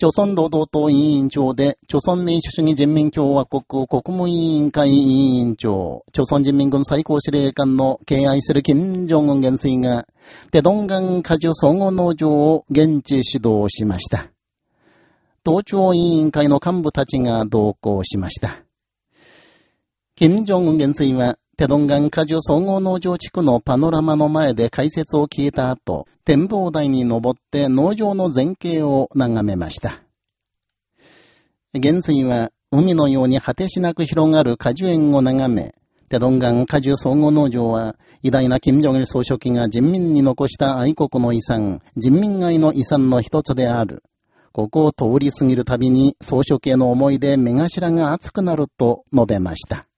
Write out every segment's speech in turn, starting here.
朝鮮労働党委員長で、朝鮮民主主義人民共和国国務委員会委員長、朝鮮人民軍最高司令官の敬愛する金正恩元帥が、テドンガン果樹総合農場を現地指導しました。党庁委員会の幹部たちが同行しました。金正恩元帥は、テドンガン果樹総合農場地区のパノラマの前で解説を聞いた後、展望台に登って農場の前景を眺めました。元帥は海のように果てしなく広がる果樹園を眺め、テドンガン果樹総合農場は偉大な金正日総書記が人民に残した愛国の遺産、人民愛の遺産の一つである。ここを通り過ぎるたびに総書記への思いで目頭が熱くなると述べました。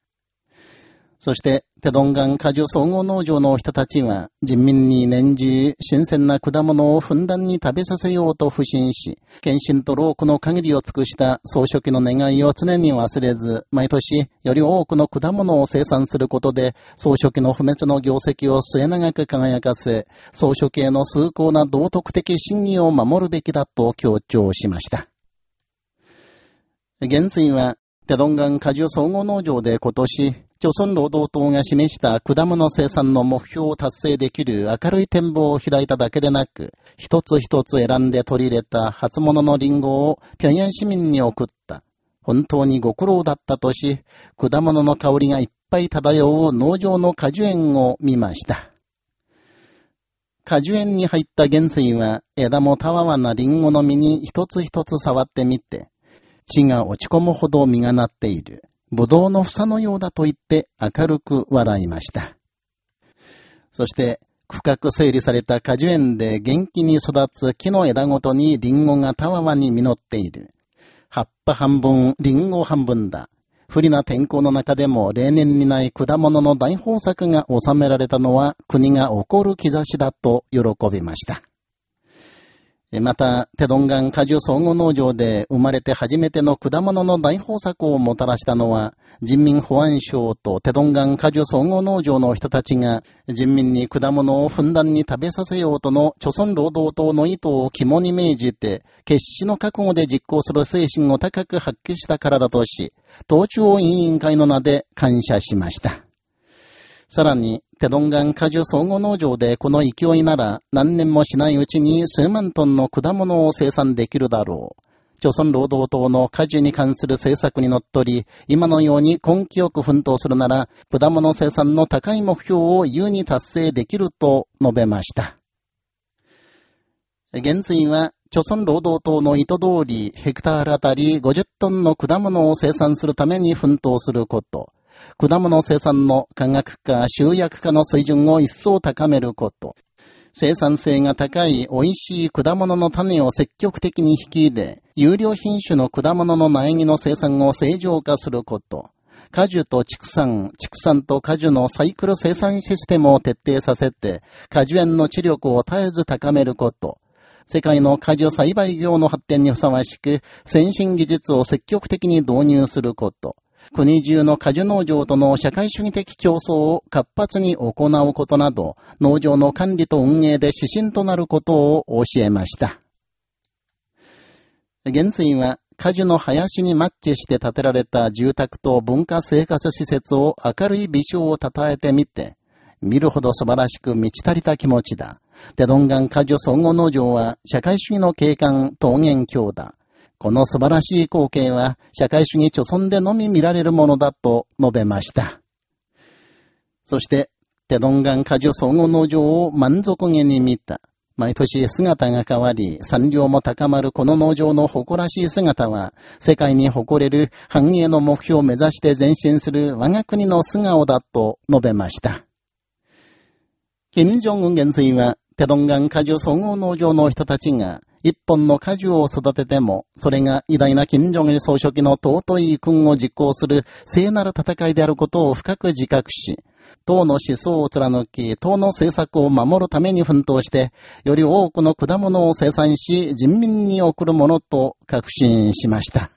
そして、テドンガン果樹総合農場の人たちは、人民に年中、新鮮な果物をふんだんに食べさせようと不信し、献身と労苦の限りを尽くした総書記の願いを常に忘れず、毎年、より多くの果物を生産することで、総書記の不滅の業績を末永く輝かせ、総書記への崇高な道徳的真偽を守るべきだと強調しました。現在は、テドンガン果樹総合農場で今年、朝鮮労働党が示した果物生産の目標を達成できる明るい展望を開いただけでなく、一つ一つ選んで取り入れた初物のリンゴを平壌市民に送った。本当にご苦労だったとし、果物の香りがいっぱい漂う農場の果樹園を見ました。果樹園に入った元帥は枝もたわわなリンゴの実に一つ一つ触ってみて、血が落ち込むほど実がなっている。ぶどうの房のようだと言って明るく笑いました。そして、深く整理された果樹園で元気に育つ木の枝ごとにリンゴがたわわに実っている。葉っぱ半分、リンゴ半分だ。不利な天候の中でも例年にない果物の大豊作が収められたのは国が起こる兆しだと喜びました。また、テドンガン果樹総合農場で生まれて初めての果物の大豊作をもたらしたのは、人民保安省とテドンガン果樹総合農場の人たちが、人民に果物をふんだんに食べさせようとの貯村労働党の意図を肝に銘じて、決死の覚悟で実行する精神を高く発揮したからだとし、党中委員会の名で感謝しました。さらに、テドンガン果樹総合農場でこの勢いなら何年もしないうちに数万トンの果物を生産できるだろう。朝鮮労働党の果樹に関する政策にのっとり、今のように根気よく奮闘するなら、果物生産の高い目標を優に達成できると述べました。現在は、朝鮮労働党の意図通り、ヘクタールあたり50トンの果物を生産するために奮闘すること。果物生産の科学化、集約化の水準を一層高めること。生産性が高い美味しい果物の種を積極的に引き入れ、有料品種の果物の苗木の生産を正常化すること。果樹と畜産、畜産と果樹のサイクル生産システムを徹底させて、果樹園の知力を絶えず高めること。世界の果樹栽培業の発展にふさわしく、先進技術を積極的に導入すること。国中の果樹農場との社会主義的競争を活発に行うことなど、農場の管理と運営で指針となることを教えました。現在は、果樹の林にマッチして建てられた住宅と文化生活施設を明るい微笑を称えてみて、見るほど素晴らしく満ち足りた気持ちだ。テドンガン果樹総合農場は社会主義の景観、桃源郷だ。この素晴らしい光景は社会主義貯村でのみ見られるものだと述べました。そして、テドンガン果樹総合農場を満足げに見た。毎年姿が変わり、産量も高まるこの農場の誇らしい姿は、世界に誇れる繁栄の目標を目指して前進する我が国の素顔だと述べました。金正恩元帥は、テドンガン果樹総合農場の人たちが、一本の果樹を育てても、それが偉大な金正義総書記の尊い君を実行する聖なる戦いであることを深く自覚し、党の思想を貫き、党の政策を守るために奮闘して、より多くの果物を生産し、人民に送るものと確信しました。